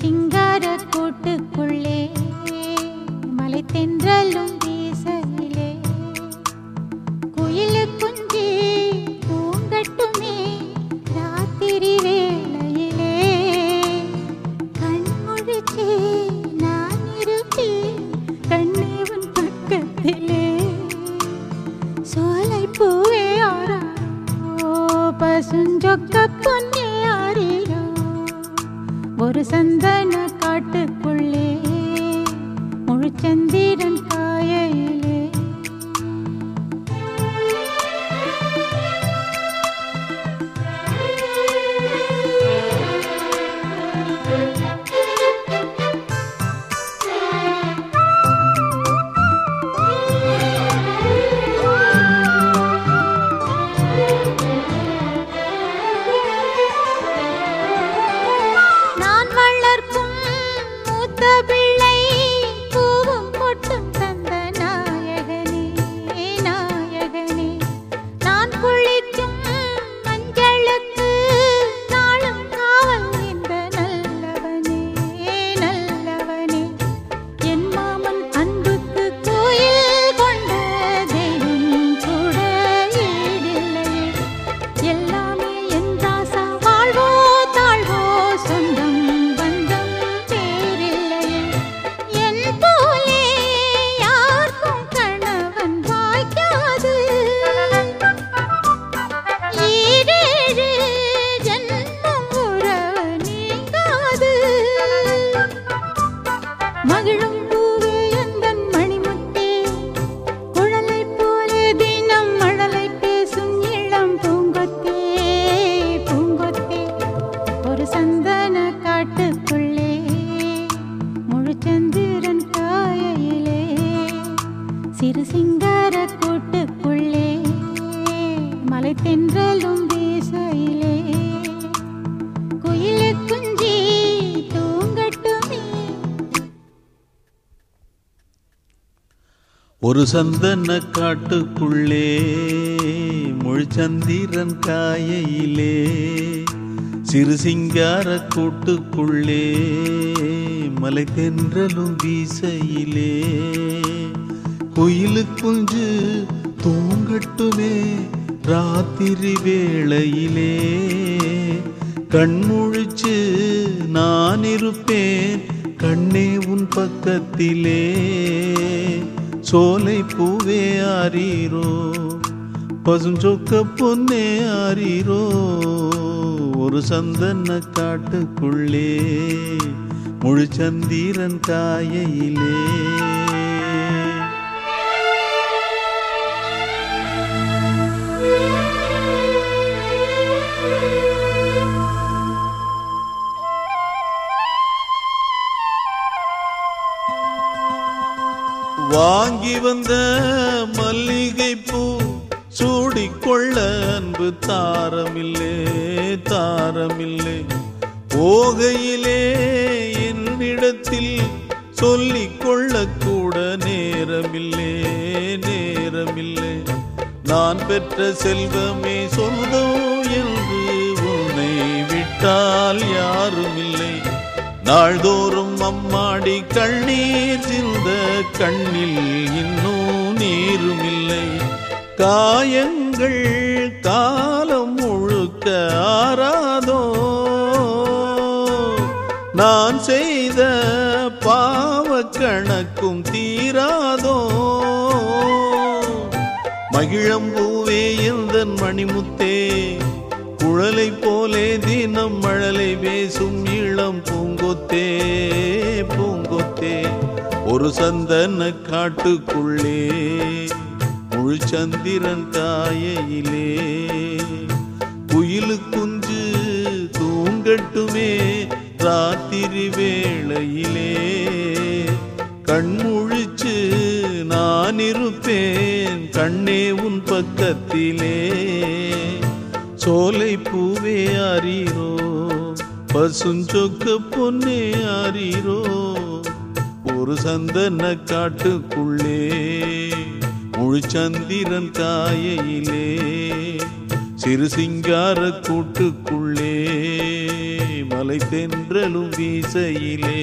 சிறு ஒரு சந்தன காட்டுக்குள் ஒரு சந்தன காட்டுக்குள்ளே முழுச்சந்திரன் காயையிலே சிறு சிங்கார கூட்டுக்குள்ளே மலை தென்றலும் வீசையிலே. குயிலு குஞ்சு தூங்கட்டுமே ராத்திரி வேளையிலே. கண்முழிச்சு நான் இருப்பேன் கண்ணே உன் பக்கத்திலே. சோலை பூவே ஆறீரோ பசுஞ்சொக்க பொன்னே ஆறீரோ ஒரு சந்தன காட்டுக்குள்ளே முழு சந்திரன் காயையிலே வாங்கி வந்த மல்லிகை பூ சூடிக்கொள்ள அன்பு தாரமில்லே தாரமில்லை. போகையிலே என்னிடத்தில் சொல்லிக்கொள்ள கூட நேரமில்லே நேரமில்லை. நான் பெற்ற செல்வமே சொந்தம் என்று உன்னை விட்டால் யாருமில்லை. நாள்தோறும் அம்மாடி கண்ணீர் சிந்த கண்ணில் இன்னும் நீரும் இல்லை காயங்கள் காலம் முழுக்க ஆறாதோ? நான் செய்த பாவ கணக்கும் தீராதோ மகிழம்பூவே எந்தன் மணிமுத்தே? குழலை போலே தினம் மழலை பேசும் இளம் பூங்கு ஒரு சந்தன காட்டுக்குள்ளே முழு சந்திரன் காயையிலே குயிலு குஞ்சு தூங்கட்டுமே ராத்திரி வேளையிலே. கண்முழிச்சு நான் இருப்பேன் கண்ணே உன் பக்கத்திலே. சோலை பூவே அறிரோ பசுஞ்சொக்க பொன்னே அறிரோ ஒரு சந்தன காட்டுக்குள்ளே முழு சந்திரன் காயையிலே சிறு சிங்கார கூட்டுக்குள்ளே மலை தென்றலும் வீசையிலே.